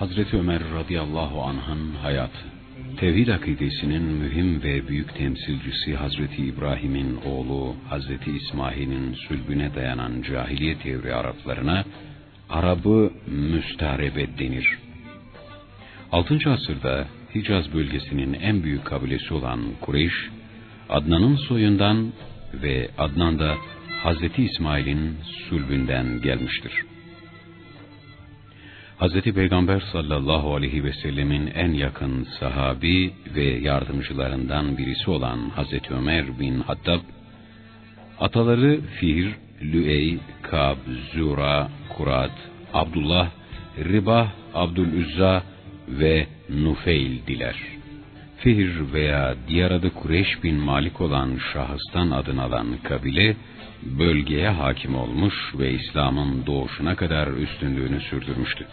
Hazreti Ömer radıyallahu anh'ın hayatı. Tevhid akidesinin mühim ve büyük temsilcisi Hazreti İbrahim'in oğlu Hazreti İsmail'in sülbüne dayanan cahiliye devri Araplarına Arabı müstarebe denir. 6. asırda Hicaz bölgesinin en büyük kabilesi olan Kureyş, Adnan'ın soyundan ve Adnan da Hazreti İsmail'in sülbünden gelmiştir. Hazreti Peygamber sallallahu aleyhi ve sellemin en yakın sahabi ve yardımcılarından birisi olan Hazreti Ömer bin Hattab, ataları Fihr, Lüey, Kab, Zura, Kurat, Abdullah, Ribah, Abdülüzza ve Nufeil diler. Fihr veya diğer adı Kureyş bin Malik olan şahıstan adını alan kabile, bölgeye hakim olmuş ve İslam'ın doğuşuna kadar üstünlüğünü sürdürmüştü.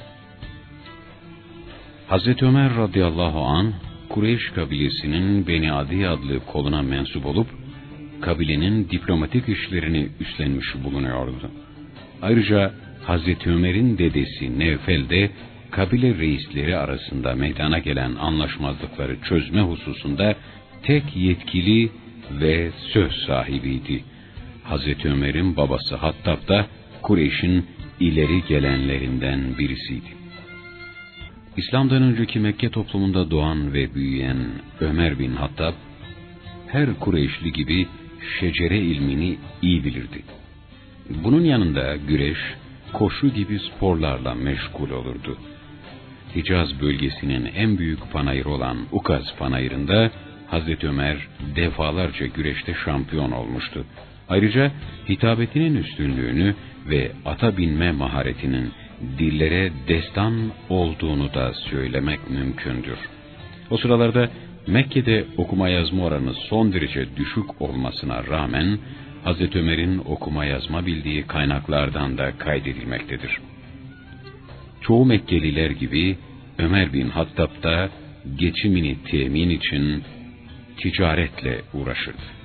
Hazreti Ömer radıyallahu an Kureyş kabilesinin Beni Adi adlı koluna mensup olup kabilenin diplomatik işlerini üstlenmiş bulunuyordu. Ayrıca Hazreti Ömer'in dedesi Nevfel de kabile reisleri arasında meydana gelen anlaşmazlıkları çözme hususunda tek yetkili ve söz sahibiydi. Hazreti Ömer'in babası Hattab da Kureyş'in ileri gelenlerinden birisiydi. İslam'dan önceki Mekke toplumunda doğan ve büyüyen Ömer bin Hattab, her Kureyşli gibi şecere ilmini iyi bilirdi. Bunun yanında güreş, koşu gibi sporlarla meşgul olurdu. Hicaz bölgesinin en büyük panayırı olan Ukaz panayırında Hazreti Ömer defalarca güreşte şampiyon olmuştu. Ayrıca hitabetinin üstünlüğünü ve ata binme maharetinin dillere destan olduğunu da söylemek mümkündür. O sıralarda Mekke'de okuma yazma oranı son derece düşük olmasına rağmen Hazreti Ömer'in okuma yazma bildiği kaynaklardan da kaydedilmektedir. Çoğu Mekkeliler gibi Ömer bin Hattab da geçimini temin için ticaretle uğraşırdı.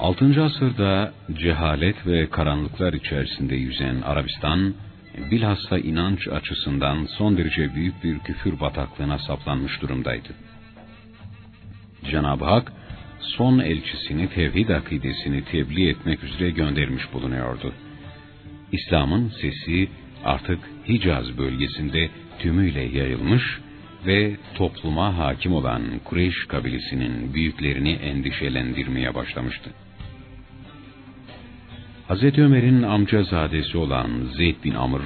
6. asırda cehalet ve karanlıklar içerisinde yüzen Arabistan, bilhassa inanç açısından son derece büyük bir küfür bataklığına saplanmış durumdaydı. Cenab-ı Hak, son elçisini tevhid akidesini tebliğ etmek üzere göndermiş bulunuyordu. İslam'ın sesi artık Hicaz bölgesinde tümüyle yayılmış ve topluma hakim olan Kureyş kabilesinin büyüklerini endişelendirmeye başlamıştı. Hazreti Ömer'in amcazadesi olan Zeyd bin Amr,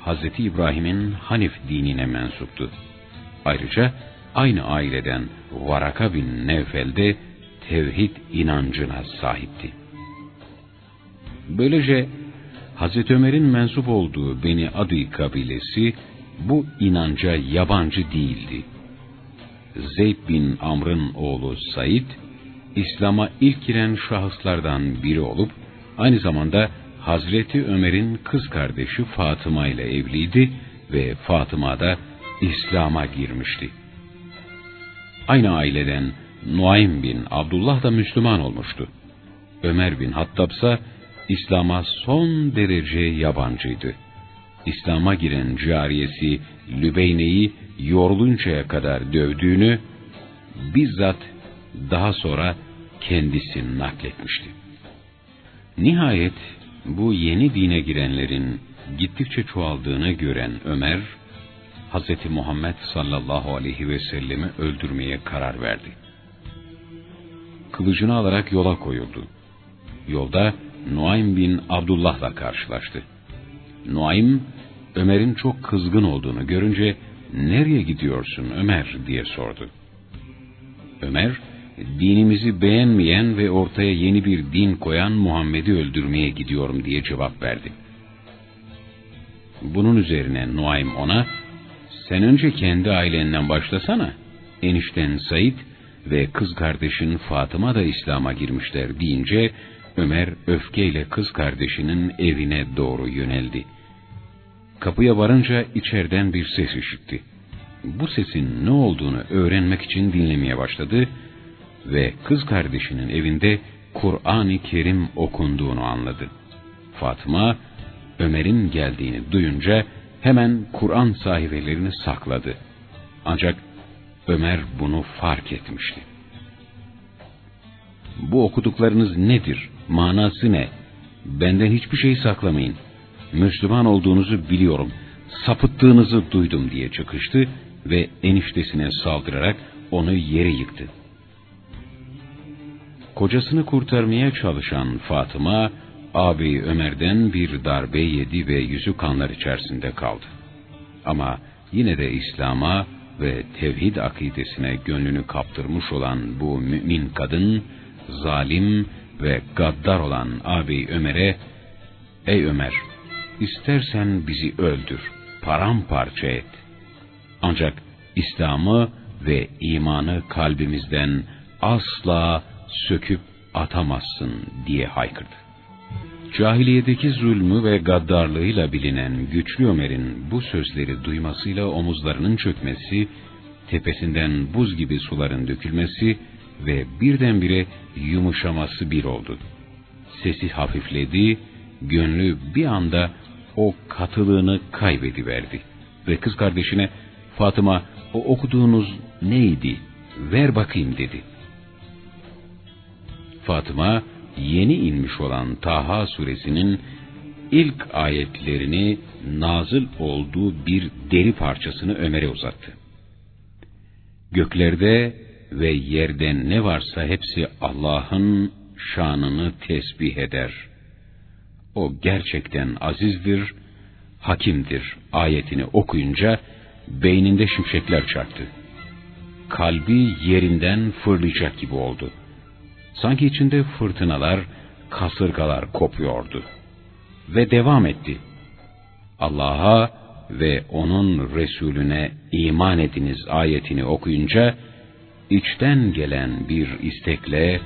Hazreti İbrahim'in Hanif dinine mensuptu. Ayrıca aynı aileden Varaka bin Nevfel de tevhid inancına sahipti. Böylece Hazreti Ömer'in mensup olduğu Beni Adi kabilesi bu inanca yabancı değildi. Zeyd bin Amr'ın oğlu Said, İslam'a ilk giren şahıslardan biri olup, aynı zamanda Hazreti Ömer'in kız kardeşi Fatıma ile evliydi ve Fatıma da İslam'a girmişti. Aynı aileden Nuaym bin Abdullah da Müslüman olmuştu. Ömer bin Hattab ise İslam'a son derece yabancıydı. İslam'a giren cariyesi Lübeyne'yi yoruluncaya kadar dövdüğünü bizzat daha sonra kendisi nakletmişti. Nihayet bu yeni dine girenlerin gittikçe çoğaldığını gören Ömer, Hz. Muhammed sallallahu aleyhi ve sellemi öldürmeye karar verdi. Kılıcını alarak yola koyuldu. Yolda Nuaym bin Abdullah'la karşılaştı. Nuaym, Ömer'in çok kızgın olduğunu görünce, ''Nereye gidiyorsun Ömer?'' diye sordu. Ömer, dinimizi beğenmeyen ve ortaya yeni bir din koyan Muhammed'i öldürmeye gidiyorum diye cevap verdi. Bunun üzerine Nuaym ona, sen önce kendi ailenden başlasana, enişten Said ve kız kardeşin Fatıma da İslam'a girmişler deyince, Ömer öfkeyle kız kardeşinin evine doğru yöneldi. Kapıya varınca içeriden bir ses işitti. Bu sesin ne olduğunu öğrenmek için dinlemeye başladı ve kız kardeşinin evinde Kur'an-ı Kerim okunduğunu anladı. Fatma, Ömer'in geldiğini duyunca hemen Kur'an sahifelerini sakladı. Ancak Ömer bunu fark etmişti. Bu okuduklarınız nedir? Manası ne? Benden hiçbir şey saklamayın. Müslüman olduğunuzu biliyorum. Sapıttığınızı duydum diye çıkıştı ve eniştesine saldırarak onu yere yıktı. Kocasını kurtarmaya çalışan Fatıma, abi Ömer'den bir darbe yedi ve yüzü kanlar içerisinde kaldı. Ama yine de İslam'a ve tevhid akidesine gönlünü kaptırmış olan bu mümin kadın, zalim ve gaddar olan abi Ömer'e, ''Ey Ömer, istersen bizi öldür, paramparça et. Ancak İslam'ı ve imanı kalbimizden asla söküp atamazsın diye haykırdı. Cahiliyedeki zulmü ve gaddarlığıyla bilinen güçlü Ömer'in bu sözleri duymasıyla omuzlarının çökmesi, tepesinden buz gibi suların dökülmesi ve birdenbire yumuşaması bir oldu. Sesi hafifledi, gönlü bir anda o katılığını kaybediverdi. Ve kız kardeşine, Fatıma o okuduğunuz neydi, ver bakayım dedi. Fatıma, yeni inmiş olan Taha suresinin ilk ayetlerini nazıl olduğu bir deri parçasını Ömer'e uzattı. Göklerde ve yerde ne varsa hepsi Allah'ın şanını tesbih eder. O gerçekten azizdir, hakimdir ayetini okuyunca beyninde şimşekler çaktı. Kalbi yerinden fırlayacak gibi oldu. Sanki içinde fırtınalar, kasırgalar kopuyordu. Ve devam etti. Allah'a ve onun Resulüne iman ediniz ayetini okuyunca, içten gelen bir istekle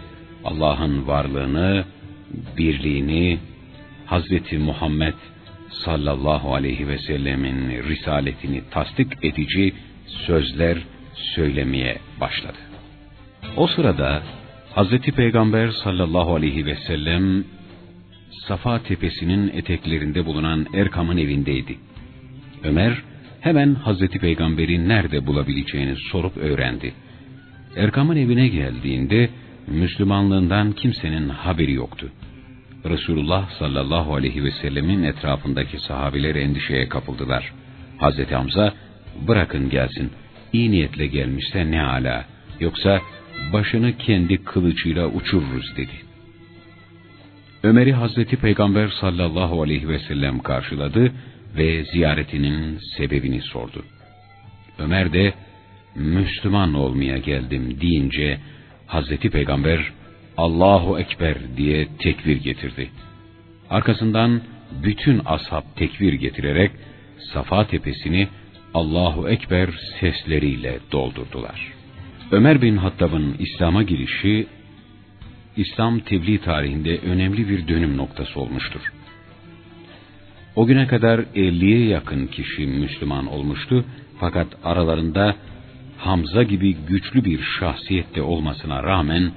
Allah'ın varlığını, birliğini, Hazreti Muhammed sallallahu aleyhi ve sellemin risaletini tasdik edici sözler söylemeye başladı. O sırada Hazreti Peygamber sallallahu aleyhi ve sellem Safa tepesinin eteklerinde bulunan Erkam'ın evindeydi. Ömer hemen Hazreti Peygamber'i nerede bulabileceğini sorup öğrendi. Erkam'ın evine geldiğinde Müslümanlığından kimsenin haberi yoktu. Resulullah sallallahu aleyhi ve sellemin etrafındaki sahabiler endişeye kapıldılar. Hazreti Hamza, bırakın gelsin, iyi niyetle gelmişse ne ala, yoksa başını kendi kılıcıyla uçururuz dedi. Ömer'i Hazreti Peygamber sallallahu aleyhi ve sellem karşıladı ve ziyaretinin sebebini sordu. Ömer de Müslüman olmaya geldim deyince Hazreti Peygamber Allahu Ekber diye tekbir getirdi. Arkasından bütün ashab tekbir getirerek Safa tepesini Allahu Ekber sesleriyle doldurdular. Ömer bin Hattab'ın İslam'a girişi, İslam tebliğ tarihinde önemli bir dönüm noktası olmuştur. O güne kadar 50'ye yakın kişi Müslüman olmuştu fakat aralarında Hamza gibi güçlü bir şahsiyette olmasına rağmen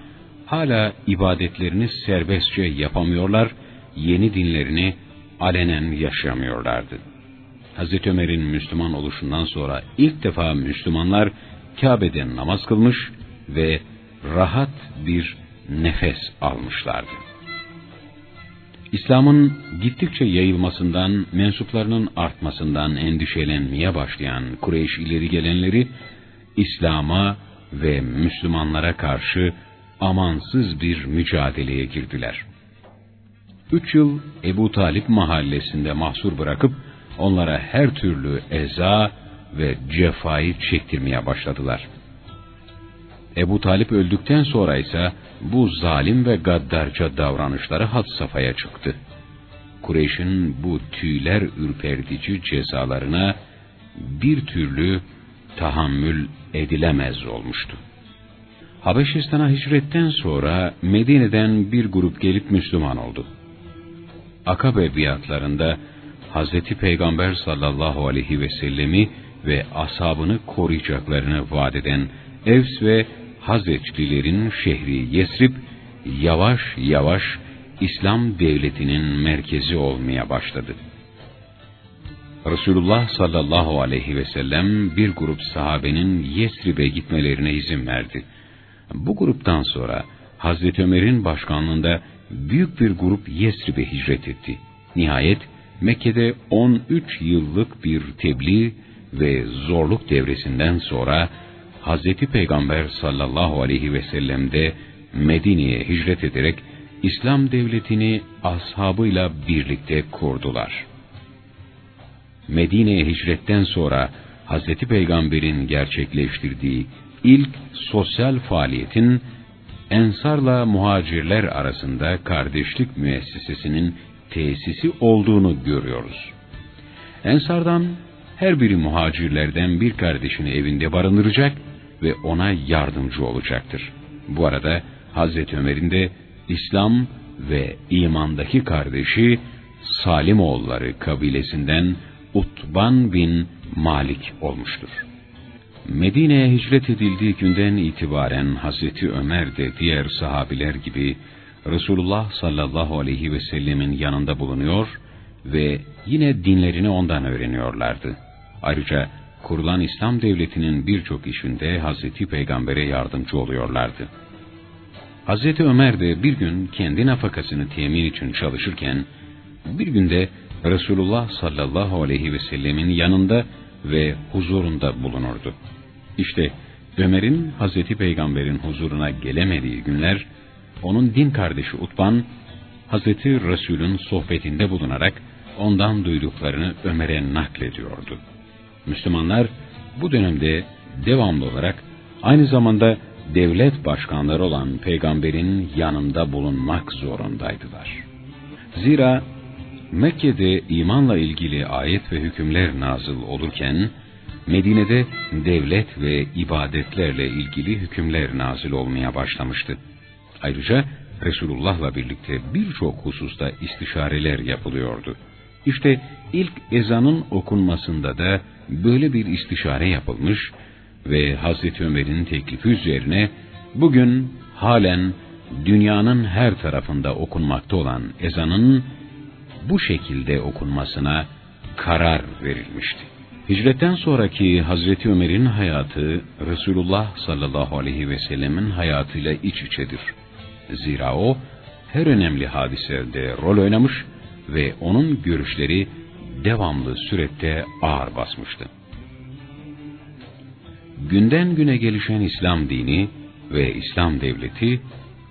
hala ibadetlerini serbestçe yapamıyorlar, yeni dinlerini alenen yaşamıyorlardı. Hazreti Ömer'in Müslüman oluşundan sonra ilk defa Müslümanlar Kabe'de namaz kılmış ve rahat bir nefes almışlardı. İslam'ın gittikçe yayılmasından, mensuplarının artmasından endişelenmeye başlayan Kureyş ileri gelenleri, İslam'a ve Müslümanlara karşı amansız bir mücadeleye girdiler. Üç yıl Ebu Talip mahallesinde mahsur bırakıp, onlara her türlü eza ve cefayı çektirmeye başladılar. Ebu Talip öldükten sonra ise bu zalim ve gaddarca davranışları had safhaya çıktı. Kureyş'in bu tüyler ürpertici cezalarına bir türlü tahammül edilemez olmuştu. Habeşistan'a hicretten sonra Medine'den bir grup gelip Müslüman oldu. Akabe biatlarında Hazreti Peygamber sallallahu aleyhi ve sellemi ve ashabını koruyacaklarını vaat eden Evs ve Hazreçlilerin şehri Yesrib yavaş yavaş İslam devletinin merkezi olmaya başladı. Resulullah sallallahu aleyhi ve sellem bir grup sahabenin Yesrib'e gitmelerine izin verdi. Bu gruptan sonra Hazreti Ömer'in başkanlığında büyük bir grup Yesrib'e hicret etti. Nihayet Mekke'de 13 yıllık bir tebliğ ve zorluk devresinden sonra Hazreti Peygamber sallallahu aleyhi ve sellem de Medine'ye hicret ederek İslam devletini ashabıyla birlikte kurdular. Medine'ye hicretten sonra Hazreti Peygamber'in gerçekleştirdiği ilk sosyal faaliyetin Ensarla muhacirler arasında kardeşlik müessesesinin tesisi olduğunu görüyoruz. Ensardan her biri muhacirlerden bir kardeşini evinde barındıracak ve ona yardımcı olacaktır. Bu arada Hazreti Ömer'in de İslam ve imandaki kardeşi Salimoğulları kabilesinden Utban bin Malik olmuştur. Medine'ye hicret edildiği günden itibaren Hazreti Ömer de diğer sahabiler gibi Resulullah sallallahu aleyhi ve sellemin yanında bulunuyor ve yine dinlerini ondan öğreniyorlardı. Ayrıca kurulan İslam devletinin birçok işinde Hazreti Peygamber'e yardımcı oluyorlardı. Hazreti Ömer de bir gün kendi nafakasını temin için çalışırken, bir günde Resulullah sallallahu aleyhi ve sellemin yanında ve huzurunda bulunurdu. İşte Ömer'in Hazreti Peygamber'in huzuruna gelemediği günler, onun din kardeşi Utban, Hazreti Resul'ün sohbetinde bulunarak ondan duyduklarını Ömer'e naklediyordu. Müslümanlar bu dönemde devamlı olarak aynı zamanda devlet başkanları olan peygamberin yanında bulunmak zorundaydılar. Zira Mekke'de imanla ilgili ayet ve hükümler nazıl olurken, Medine'de devlet ve ibadetlerle ilgili hükümler nazil olmaya başlamıştı. Ayrıca Resulullah'la birlikte birçok hususta istişareler yapılıyordu. İşte ilk ezanın okunmasında da böyle bir istişare yapılmış ve Hazreti Ömer'in teklifi üzerine bugün halen dünyanın her tarafında okunmakta olan ezanın bu şekilde okunmasına karar verilmişti. Hicretten sonraki Hazreti Ömer'in hayatı Resulullah sallallahu aleyhi ve sellemin hayatıyla iç içedir. Zira o her önemli hadisede rol oynamış ve onun görüşleri devamlı surette ağır basmıştı. Günden güne gelişen İslam dini ve İslam devleti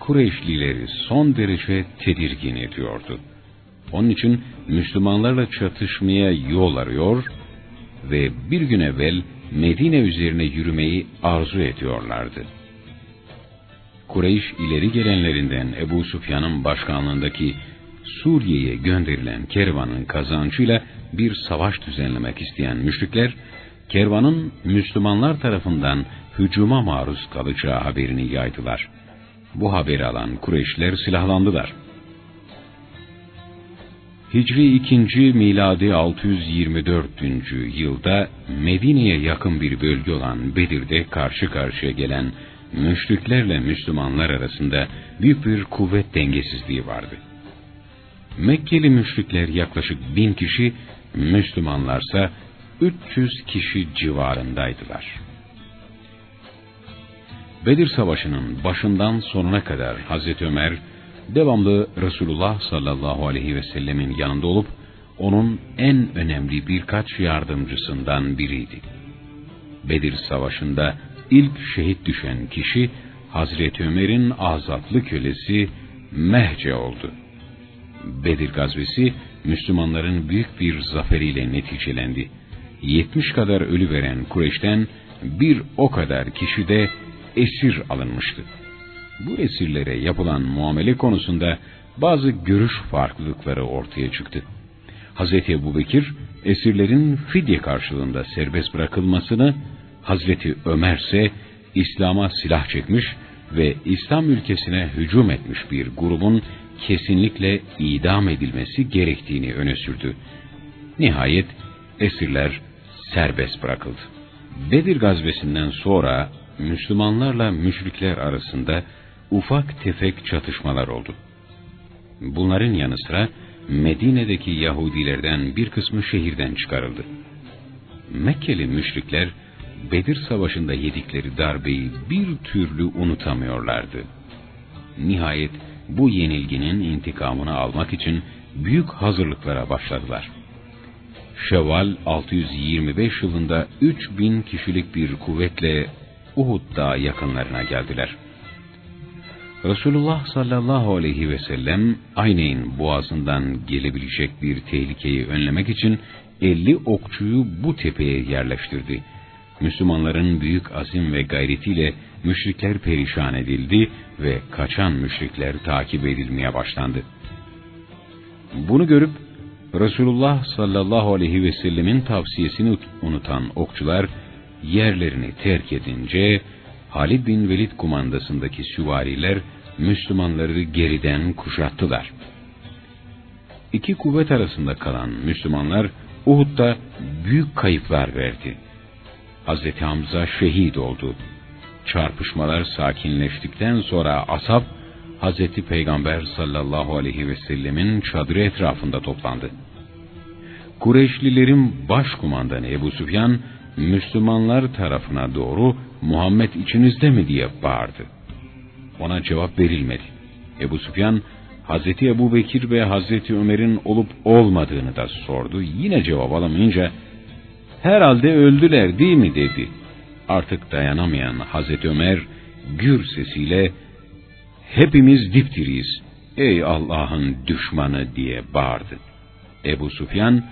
Kureyşlileri son derece tedirgin ediyordu. Onun için Müslümanlarla çatışmaya yol arıyor ve bir gün evvel Medine üzerine yürümeyi arzu ediyorlardı. Kureyş ileri gelenlerinden Ebu Sufyan'ın başkanlığındaki Suriye'ye gönderilen kervanın kazancıyla bir savaş düzenlemek isteyen müşrikler, kervanın Müslümanlar tarafından hücuma maruz kalacağı haberini yaydılar. Bu haberi alan Kureyşler silahlandılar. Hicri 2. miladi 624. yılda Medine'ye yakın bir bölge olan Bedir'de karşı karşıya gelen müşriklerle Müslümanlar arasında büyük bir kuvvet dengesizliği vardı. Mekkeli müşrikler yaklaşık bin kişi, Müslümanlarsa 300 kişi civarındaydılar. Bedir Savaşı'nın başından sonuna kadar Hazreti Ömer, devamlı Resulullah sallallahu aleyhi ve sellemin yanında olup, onun en önemli birkaç yardımcısından biriydi. Bedir Savaşı'nda ilk şehit düşen kişi, Hazreti Ömer'in azatlı kölesi Mehce oldu. Bedir gazvesi, Müslümanların büyük bir zaferiyle neticelendi. 70 kadar ölü veren Kureyş'ten bir o kadar kişi de esir alınmıştı bu esirlere yapılan muamele konusunda bazı görüş farklılıkları ortaya çıktı. Hz. Ebu Bekir, esirlerin fidye karşılığında serbest bırakılmasını, Hazreti Ömer ise İslam'a silah çekmiş ve İslam ülkesine hücum etmiş bir grubun kesinlikle idam edilmesi gerektiğini öne sürdü. Nihayet esirler serbest bırakıldı. Bedir gazvesinden sonra Müslümanlarla müşrikler arasında ufak tefek çatışmalar oldu. Bunların yanı sıra Medine'deki Yahudilerden bir kısmı şehirden çıkarıldı. Mekkeli müşrikler Bedir Savaşı'nda yedikleri darbeyi bir türlü unutamıyorlardı. Nihayet bu yenilginin intikamını almak için büyük hazırlıklara başladılar. Şevval 625 yılında 3000 kişilik bir kuvvetle Uhud Dağı yakınlarına geldiler. Resulullah sallallahu aleyhi ve sellem Ayneyn boğazından gelebilecek bir tehlikeyi önlemek için 50 okçuyu bu tepeye yerleştirdi. Müslümanların büyük azim ve gayretiyle müşrikler perişan edildi ve kaçan müşrikler takip edilmeye başlandı. Bunu görüp Resulullah sallallahu aleyhi ve sellemin tavsiyesini unutan okçular yerlerini terk edince Halid bin Velid kumandasındaki süvariler Müslümanları geriden kuşattılar. İki kuvvet arasında kalan Müslümanlar Uhud'da büyük kayıplar verdi. Hazreti Hamza şehit oldu. Çarpışmalar sakinleştikten sonra asap Hazreti Peygamber sallallahu aleyhi ve sellemin çadırı etrafında toplandı. Kureyşlilerin başkumandanı Ebu Süfyan, Müslümanlar tarafına doğru Muhammed içinizde mi diye bağırdı. Ona cevap verilmedi. Ebu Süfyan, Hazreti Ebu Bekir ve Hazreti Ömer'in olup olmadığını da sordu. Yine cevap alamayınca, herhalde öldüler değil mi dedi. Artık dayanamayan Hazreti Ömer, gür sesiyle, hepimiz dipdiriyiz, ey Allah'ın düşmanı diye bağırdı. Ebu Sufyan,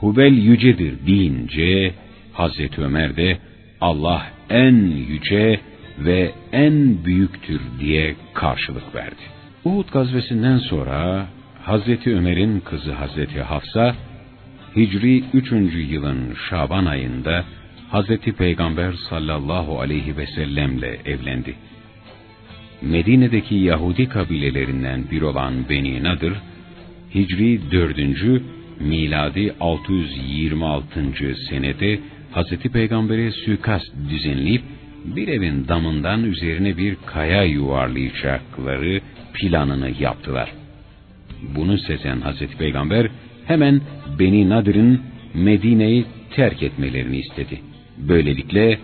Hubel yücedir deyince, Hazreti Ömer de, Allah en yüce ve en büyüktür diye karşılık verdi. Uhud gazvesinden sonra Hazreti Ömer'in kızı Hazreti Hafsa, Hicri 3. yılın Şaban ayında Hazreti Peygamber sallallahu aleyhi ve sellemle evlendi. Medine'deki Yahudi kabilelerinden bir olan Beni Nadır, Hicri 4. miladi 626. senede Hazreti Peygamber'e suikast düzenleyip bir evin damından üzerine bir kaya yuvarlayacakları planını yaptılar. Bunu sezen Hazreti Peygamber hemen Beni Nadir'in Medine'yi terk etmelerini istedi. Böylelikle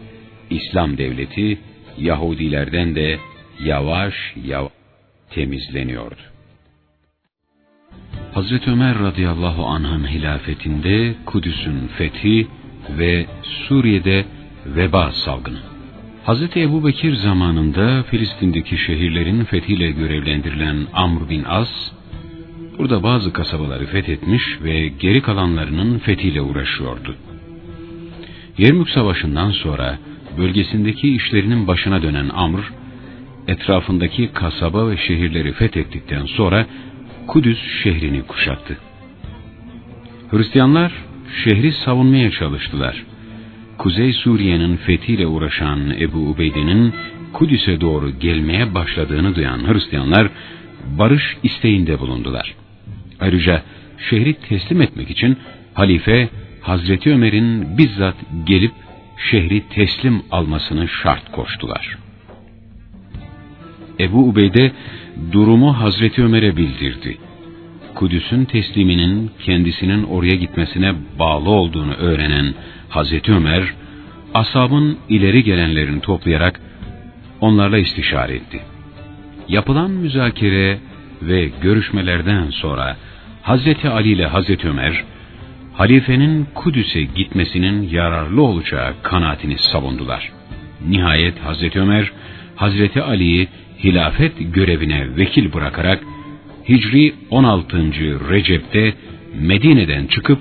İslam devleti Yahudilerden de yavaş yavaş temizleniyordu. Hazreti Ömer radıyallahu anh'ın hilafetinde Kudüs'ün fethi ve Suriye'de veba salgını. Hz. Ebu Bekir zamanında Filistin'deki şehirlerin fethiyle görevlendirilen Amr bin As, burada bazı kasabaları fethetmiş ve geri kalanlarının fethiyle uğraşıyordu. Yermük Savaşı'ndan sonra bölgesindeki işlerinin başına dönen Amr, etrafındaki kasaba ve şehirleri fethettikten sonra Kudüs şehrini kuşattı. Hristiyanlar şehri savunmaya çalıştılar. Kuzey Suriye'nin fethiyle uğraşan Ebu Ubeyde'nin Kudüs'e doğru gelmeye başladığını duyan Hristiyanlar barış isteğinde bulundular. Ayrıca şehri teslim etmek için halife Hazreti Ömer'in bizzat gelip şehri teslim almasını şart koştular. Ebu Ubeyde durumu Hazreti Ömer'e bildirdi. Kudüs'ün tesliminin kendisinin oraya gitmesine bağlı olduğunu öğrenen Hazreti Ömer, asabın ileri gelenlerini toplayarak onlarla istişare etti. Yapılan müzakere ve görüşmelerden sonra Hazreti Ali ile Hazreti Ömer, halifenin Kudüs'e gitmesinin yararlı olacağı kanaatini savundular. Nihayet Hazreti Ömer, Hazreti Ali'yi hilafet görevine vekil bırakarak Hicri 16. Recep'te Medine'den çıkıp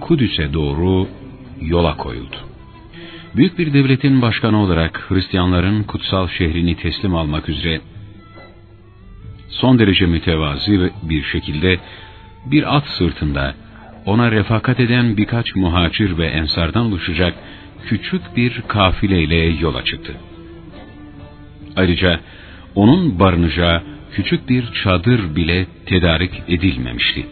Kudüs'e doğru yola koyuldu. Büyük bir devletin başkanı olarak Hristiyanların kutsal şehrini teslim almak üzere son derece mütevazi bir şekilde bir at sırtında ona refakat eden birkaç muhacir ve ensardan oluşacak küçük bir kafileyle yola çıktı. Ayrıca onun barınacağı küçük bir çadır bile tedarik edilmemişti.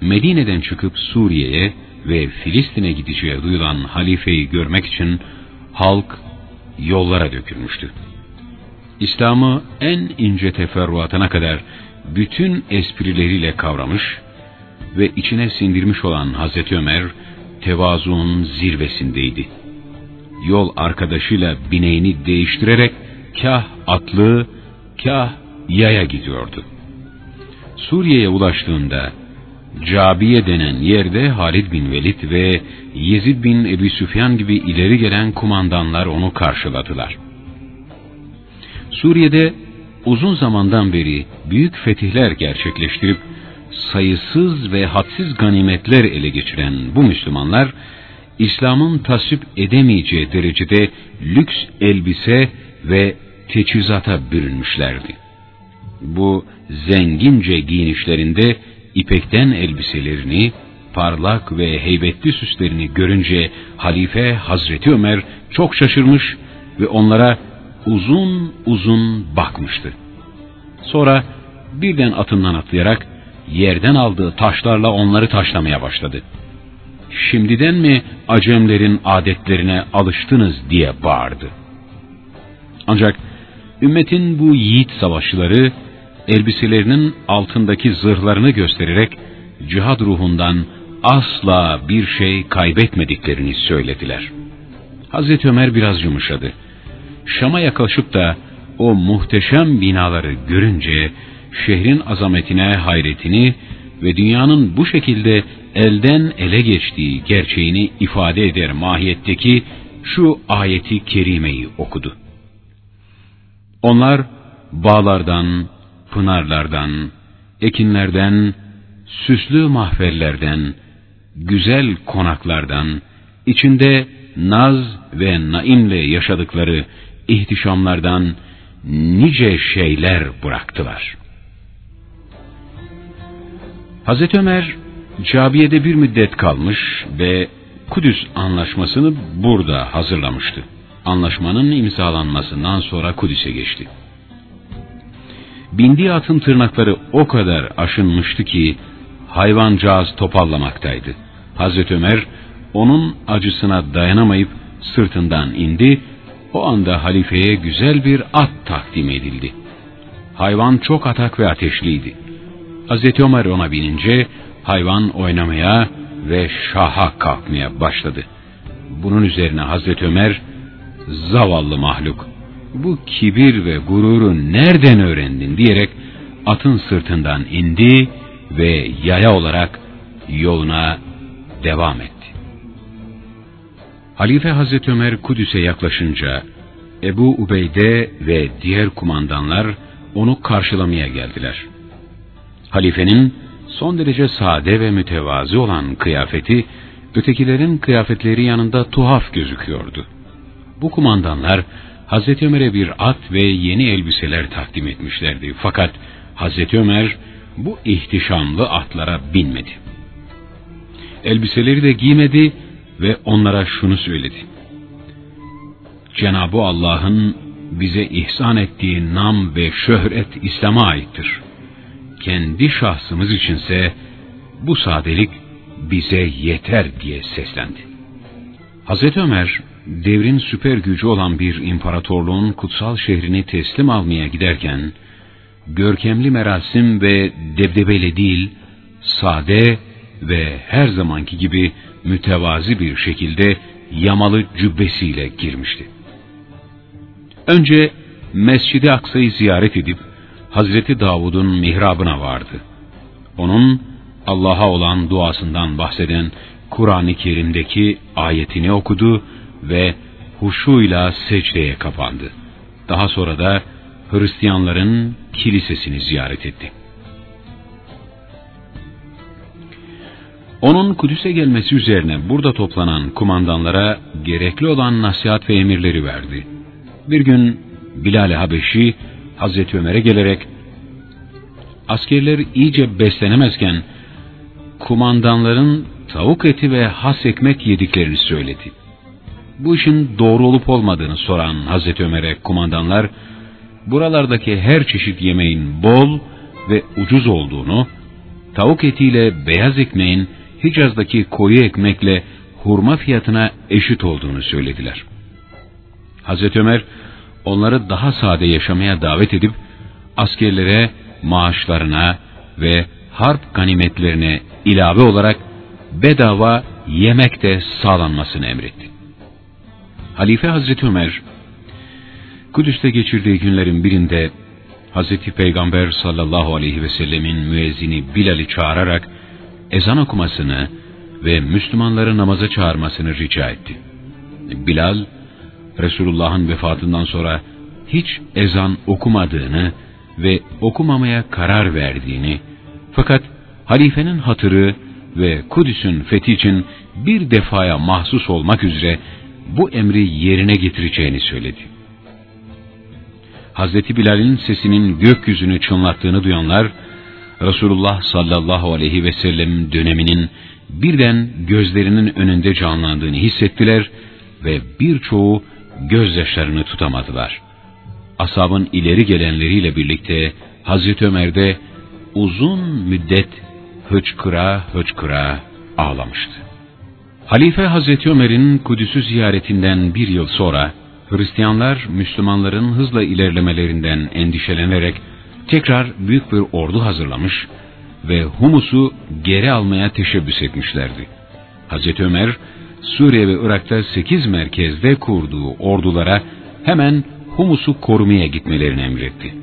Medine'den çıkıp Suriye'ye ve Filistin'e gideceği duyulan halifeyi görmek için halk yollara dökülmüştü. İslam'ı en ince teferruatına kadar bütün esprileriyle kavramış ve içine sindirmiş olan Hazreti Ömer, tevazuun zirvesindeydi. Yol arkadaşıyla bineğini değiştirerek kah atlı, kah yaya gidiyordu. Suriye'ye ulaştığında Cabiye denen yerde Halid bin Velid ve Yezid bin Ebi Süfyan gibi ileri gelen kumandanlar onu karşıladılar. Suriye'de uzun zamandan beri büyük fetihler gerçekleştirip sayısız ve hadsiz ganimetler ele geçiren bu Müslümanlar, İslam'ın tasvip edemeyeceği derecede lüks elbise ve teçhizata bürünmüşlerdi. Bu zengince giyinişlerinde ipekten elbiselerini, parlak ve heybetli süslerini görünce Halife Hazreti Ömer çok şaşırmış ve onlara uzun uzun bakmıştı. Sonra birden atından atlayarak yerden aldığı taşlarla onları taşlamaya başladı. Şimdiden mi Acemlerin adetlerine alıştınız diye bağırdı. Ancak ümmetin bu yiğit savaşçıları elbiselerinin altındaki zırhlarını göstererek cihad ruhundan asla bir şey kaybetmediklerini söylediler. Hazreti Ömer biraz yumuşadı. Şam'a yaklaşıp da o muhteşem binaları görünce şehrin azametine hayretini ve dünyanın bu şekilde elden ele geçtiği gerçeğini ifade eder mahiyetteki şu ayeti kerimeyi okudu. Onlar bağlardan, pınarlardan, ekinlerden, süslü mahferlerden, güzel konaklardan, içinde naz ve naimle yaşadıkları ihtişamlardan nice şeyler bıraktılar. Hazreti Ömer, Cabiye'de bir müddet kalmış ve Kudüs anlaşmasını burada hazırlamıştı. Anlaşmanın imzalanmasından sonra Kudüs'e geçti. Bindiği atın tırnakları o kadar aşınmıştı ki hayvancağız topallamaktaydı. Hazreti Ömer onun acısına dayanamayıp sırtından indi. O anda halifeye güzel bir at takdim edildi. Hayvan çok atak ve ateşliydi. Hazreti Ömer ona binince hayvan oynamaya ve şaha kalkmaya başladı. Bunun üzerine Hazreti Ömer, zavallı mahluk, bu kibir ve gururu nereden öğrendin diyerek atın sırtından indi ve yaya olarak yoluna devam etti. Halife Hazreti Ömer Kudüs'e yaklaşınca Ebu Ubeyde ve diğer kumandanlar onu karşılamaya geldiler. Halifenin son derece sade ve mütevazi olan kıyafeti ötekilerin kıyafetleri yanında tuhaf gözüküyordu. Bu kumandanlar Hazreti Ömer'e bir at ve yeni elbiseler takdim etmişlerdi. Fakat Hazreti Ömer bu ihtişamlı atlara binmedi. Elbiseleri de giymedi ve onlara şunu söyledi. Cenab-ı Allah'ın bize ihsan ettiği nam ve şöhret İslam'a aittir. Kendi şahsımız içinse bu sadelik bize yeter diye seslendi. Hazreti Ömer devrin süper gücü olan bir imparatorluğun kutsal şehrini teslim almaya giderken, görkemli merasim ve debdebeli değil, sade ve her zamanki gibi mütevazi bir şekilde yamalı cübbesiyle girmişti. Önce Mescid-i Aksa'yı ziyaret edip Hazreti Davud'un mihrabına vardı. Onun Allah'a olan duasından bahseden Kur'an-ı Kerim'deki ayetini okudu ve huşuyla secdeye kapandı. Daha sonra da Hristiyanların kilisesini ziyaret etti. Onun Kudüs'e gelmesi üzerine burada toplanan kumandanlara gerekli olan nasihat ve emirleri verdi. Bir gün Bilal-i Habeşi Hazreti Ömer'e gelerek askerler iyice beslenemezken kumandanların tavuk eti ve has ekmek yediklerini söyledi. Bu işin doğru olup olmadığını soran Hazreti Ömer'e kumandanlar, buralardaki her çeşit yemeğin bol ve ucuz olduğunu, tavuk etiyle beyaz ekmeğin Hicaz'daki koyu ekmekle hurma fiyatına eşit olduğunu söylediler. Hazreti Ömer onları daha sade yaşamaya davet edip askerlere maaşlarına ve harp ganimetlerine ilave olarak bedava yemek de sağlanmasını emretti. Halife Hazreti Ömer, Kudüs'te geçirdiği günlerin birinde Hazreti Peygamber sallallahu aleyhi ve sellemin müezzini Bilal'i çağırarak ezan okumasını ve Müslümanları namaza çağırmasını rica etti. Bilal, Resulullah'ın vefatından sonra hiç ezan okumadığını ve okumamaya karar verdiğini, fakat halifenin hatırı ve Kudüs'ün fethi için bir defaya mahsus olmak üzere bu emri yerine getireceğini söyledi. Hazreti Bilal'in sesinin gökyüzünü çınlattığını duyanlar, Resulullah sallallahu aleyhi ve sellem döneminin birden gözlerinin önünde canlandığını hissettiler ve birçoğu gözyaşlarını tutamadılar. Asabın ileri gelenleriyle birlikte Hazreti Ömer de uzun müddet hıçkıra hıçkıra ağlamıştı. Halife Hazreti Ömer'in Kudüs'ü ziyaretinden bir yıl sonra Hristiyanlar Müslümanların hızla ilerlemelerinden endişelenerek tekrar büyük bir ordu hazırlamış ve Humus'u geri almaya teşebbüs etmişlerdi. Hazreti Ömer, Suriye ve Irak'ta sekiz merkezde kurduğu ordulara hemen Humus'u korumaya gitmelerini emretti.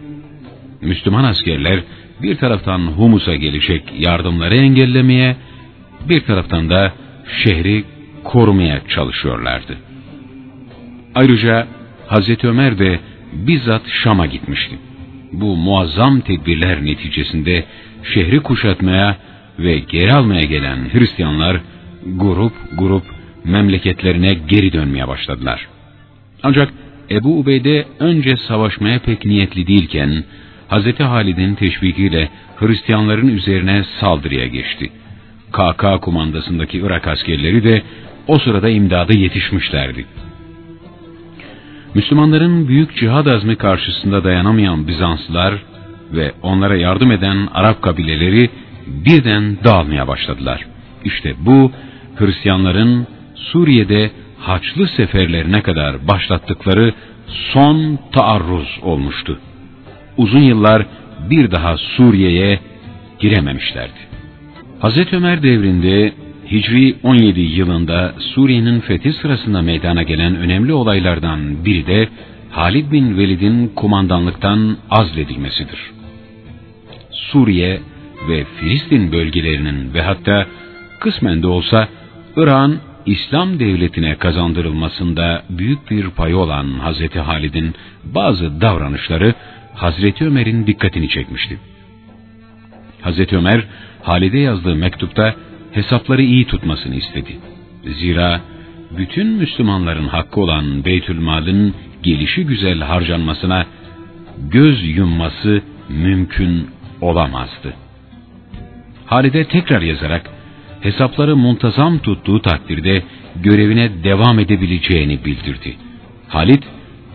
Müslüman askerler bir taraftan Humus'a gelecek yardımları engellemeye, bir taraftan da şehri korumaya çalışıyorlardı. Ayrıca Hazreti Ömer de bizzat Şam'a gitmişti. Bu muazzam tedbirler neticesinde şehri kuşatmaya ve geri almaya gelen Hristiyanlar grup grup memleketlerine geri dönmeye başladılar. Ancak Ebu Ubeyde önce savaşmaya pek niyetli değilken Hz. Halid'in teşvikiyle Hristiyanların üzerine saldırıya geçti. KK kumandasındaki Irak askerleri de o sırada imdada yetişmişlerdi. Müslümanların büyük cihad azmi karşısında dayanamayan Bizanslılar ve onlara yardım eden Arap kabileleri birden dağılmaya başladılar. İşte bu Hristiyanların Suriye'de Haçlı seferlerine kadar başlattıkları son taarruz olmuştu. Uzun yıllar bir daha Suriye'ye girememişlerdi. Hazreti Ömer devrinde Hicri 17 yılında Suriye'nin fethi sırasında meydana gelen önemli olaylardan biri de Halid bin Velid'in kumandanlıktan azledilmesidir. Suriye ve Filistin bölgelerinin ve hatta kısmen de olsa Irak'ın İslam devletine kazandırılmasında büyük bir payı olan Hazreti Halid'in bazı davranışları Hazreti Ömer'in dikkatini çekmişti. Hazreti Ömer, Halid'e yazdığı mektupta hesapları iyi tutmasını istedi. Zira bütün Müslümanların hakkı olan Beytülmal'ın gelişi güzel harcanmasına göz yumması mümkün olamazdı. Halide tekrar yazarak hesapları muntazam tuttuğu takdirde görevine devam edebileceğini bildirdi. Halit,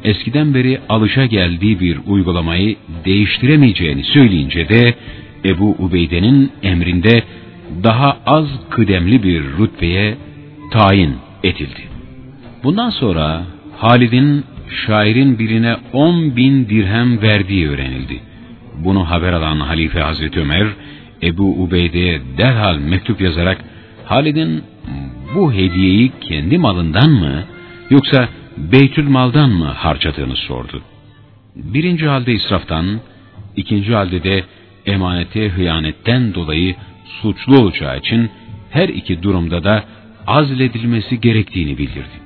eskiden beri alışa geldiği bir uygulamayı değiştiremeyeceğini söyleyince de Ebu Ubeyde'nin emrinde daha az kıdemli bir rütbeye tayin edildi. Bundan sonra Halid'in şairin birine on bin dirhem verdiği öğrenildi. Bunu haber alan Halife Hazreti Ömer, Ebu Ubeyde'ye derhal mektup yazarak Halid'in bu hediyeyi kendi malından mı yoksa Beytül Mal'dan mı harcadığını sordu. Birinci halde israftan, ikinci halde de emanete hıyanetten dolayı suçlu olacağı için her iki durumda da azledilmesi gerektiğini bildirdi.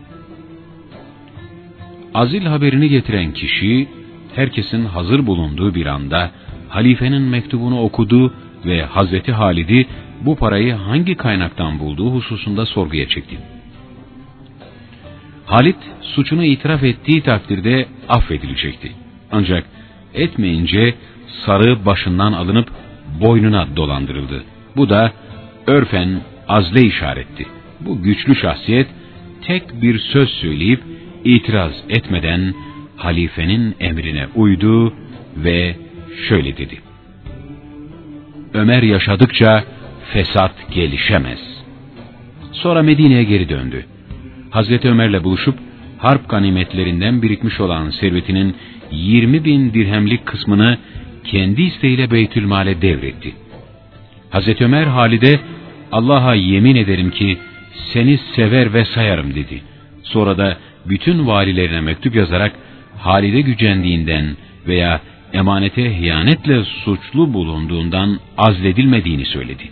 Azil haberini getiren kişi, herkesin hazır bulunduğu bir anda halifenin mektubunu okudu ve Hazreti Halid'i bu parayı hangi kaynaktan bulduğu hususunda sorguya çekti. Halit suçunu itiraf ettiği takdirde affedilecekti. Ancak etmeyince sarı başından alınıp boynuna dolandırıldı. Bu da örfen azle işaretti. Bu güçlü şahsiyet tek bir söz söyleyip itiraz etmeden halifenin emrine uydu ve şöyle dedi. Ömer yaşadıkça fesat gelişemez. Sonra Medine'ye geri döndü. Hazreti Ömer'le buluşup harp ganimetlerinden birikmiş olan servetinin 20 bin dirhemlik kısmını kendi isteğiyle Beytülmal'e devretti. Hazreti Ömer Halide Allah'a yemin ederim ki seni sever ve sayarım dedi. Sonra da bütün valilerine mektup yazarak Halide gücendiğinden veya emanete hiyanetle suçlu bulunduğundan azledilmediğini söyledi.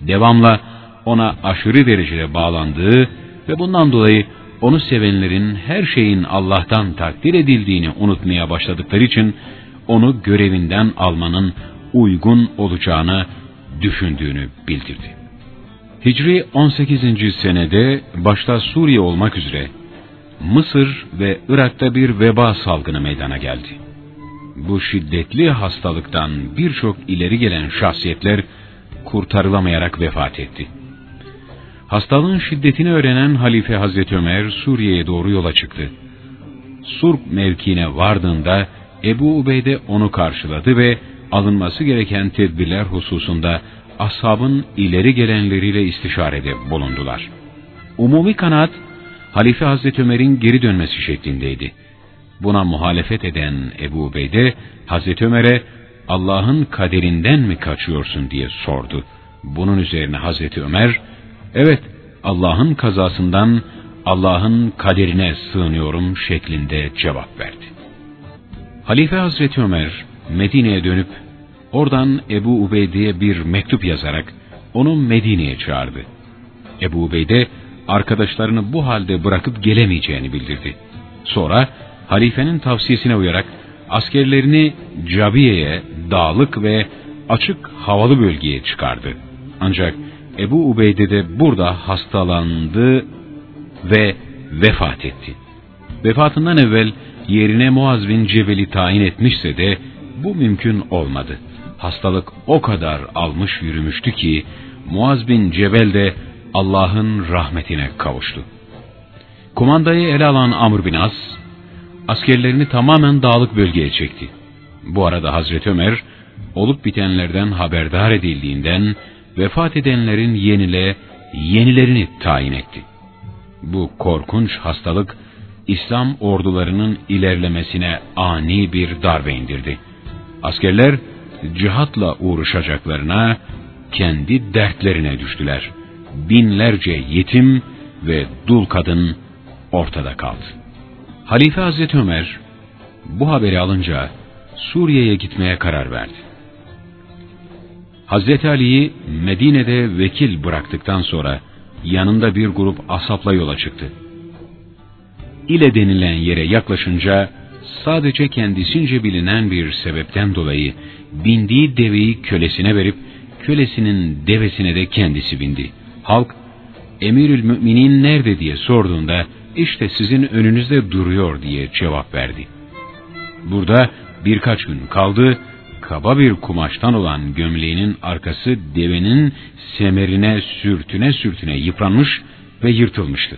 Devamla ona aşırı derecede bağlandığı ve bundan dolayı onu sevenlerin her şeyin Allah'tan takdir edildiğini unutmaya başladıkları için onu görevinden almanın uygun olacağını düşündüğünü bildirdi. Hicri 18. senede başta Suriye olmak üzere Mısır ve Irak'ta bir veba salgını meydana geldi. Bu şiddetli hastalıktan birçok ileri gelen şahsiyetler kurtarılamayarak vefat etti. Hastalığın şiddetini öğrenen Halife Hazreti Ömer Suriye'ye doğru yola çıktı. Surp mevkiine vardığında Ebu Ubeyde onu karşıladı ve alınması gereken tedbirler hususunda ashabın ileri gelenleriyle istişarede bulundular. Umumi kanaat, Halife Hazreti Ömer'in geri dönmesi şeklindeydi. Buna muhalefet eden Ebu Ubeyde, Hazreti Ömer'e Allah'ın kaderinden mi kaçıyorsun diye sordu. Bunun üzerine Hazreti Ömer, evet Allah'ın kazasından Allah'ın kaderine sığınıyorum şeklinde cevap verdi. Halife Hazreti Ömer Medine'ye dönüp oradan Ebu Ubeyde'ye bir mektup yazarak onu Medine'ye çağırdı. Ebu Ubeyde arkadaşlarını bu halde bırakıp gelemeyeceğini bildirdi. Sonra halifenin tavsiyesine uyarak askerlerini Cabiye'ye, dağlık ve açık havalı bölgeye çıkardı. Ancak Ebu Ubeyde de burada hastalandı ve vefat etti. Vefatından evvel yerine Muaz bin Cebel'i tayin etmişse de bu mümkün olmadı. Hastalık o kadar almış yürümüştü ki Muaz bin Cebel de Allah'ın rahmetine kavuştu. Kumandayı ele alan Amr bin As, askerlerini tamamen dağlık bölgeye çekti. Bu arada Hazreti Ömer, olup bitenlerden haberdar edildiğinden vefat edenlerin yenile, yenilerini tayin etti. Bu korkunç hastalık, İslam ordularının ilerlemesine ani bir darbe indirdi. Askerler, cihatla uğraşacaklarına, kendi dertlerine düştüler. Binlerce yetim ve dul kadın ortada kaldı. Halife Hazreti Ömer bu haberi alınca Suriye'ye gitmeye karar verdi. Hazreti Ali'yi Medine'de vekil bıraktıktan sonra yanında bir grup asapla yola çıktı. İle denilen yere yaklaşınca sadece kendisince bilinen bir sebepten dolayı bindiği deveyi kölesine verip kölesinin devesine de kendisi bindi. Halk Emirül Müminin nerede diye sorduğunda işte sizin önünüzde duruyor diye cevap verdi. Burada birkaç gün kaldı, kaba bir kumaştan olan gömleğinin arkası devenin semerine sürtüne sürtüne yıpranmış ve yırtılmıştı.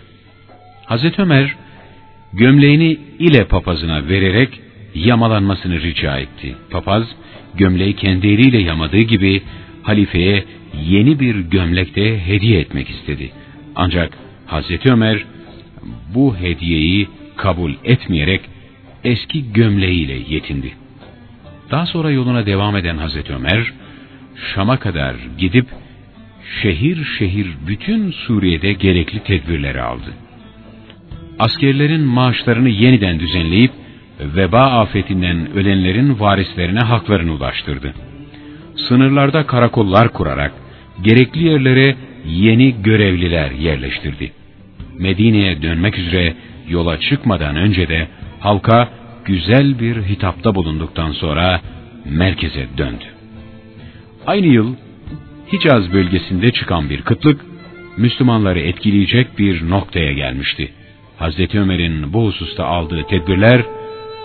Hazreti Ömer gömleğini ile papazına vererek yamalanmasını rica etti. Papaz gömleği kendi eliyle yamadığı gibi halifeye yeni bir gömlek de hediye etmek istedi. Ancak Hazreti Ömer bu hediyeyi kabul etmeyerek eski gömleğiyle yetindi. Daha sonra yoluna devam eden Hazreti Ömer, Şam'a kadar gidip şehir şehir bütün Suriye'de gerekli tedbirleri aldı. Askerlerin maaşlarını yeniden düzenleyip veba afetinden ölenlerin varislerine haklarını ulaştırdı. Sınırlarda karakollar kurarak gerekli yerlere yeni görevliler yerleştirdi. Medine'ye dönmek üzere yola çıkmadan önce de halka güzel bir hitapta bulunduktan sonra merkeze döndü. Aynı yıl Hicaz bölgesinde çıkan bir kıtlık Müslümanları etkileyecek bir noktaya gelmişti. Hazreti Ömer'in bu hususta aldığı tedbirler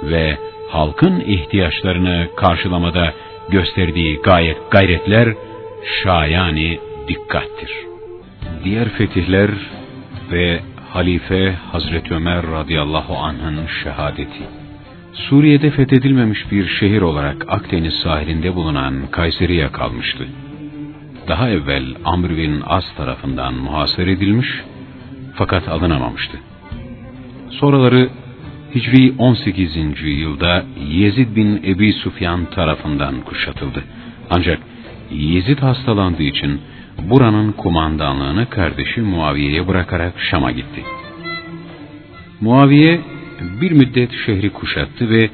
ve halkın ihtiyaçlarını karşılamada gösterdiği gayet gayretler şayani dikkattir. Diğer fetihler ve Halife Hazreti Ömer radıyallahu anh'ın şehadeti. Suriye'de fethedilmemiş bir şehir olarak Akdeniz sahilinde bulunan Kayseri'ye kalmıştı. Daha evvel Amr bin As tarafından muhasır edilmiş fakat alınamamıştı. Sonraları Hicri 18. yılda Yezid bin Ebi Sufyan tarafından kuşatıldı. Ancak Yezid hastalandığı için buranın kumandanlığını kardeşi Muaviye'ye bırakarak Şam'a gitti. Muaviye bir müddet şehri kuşattı ve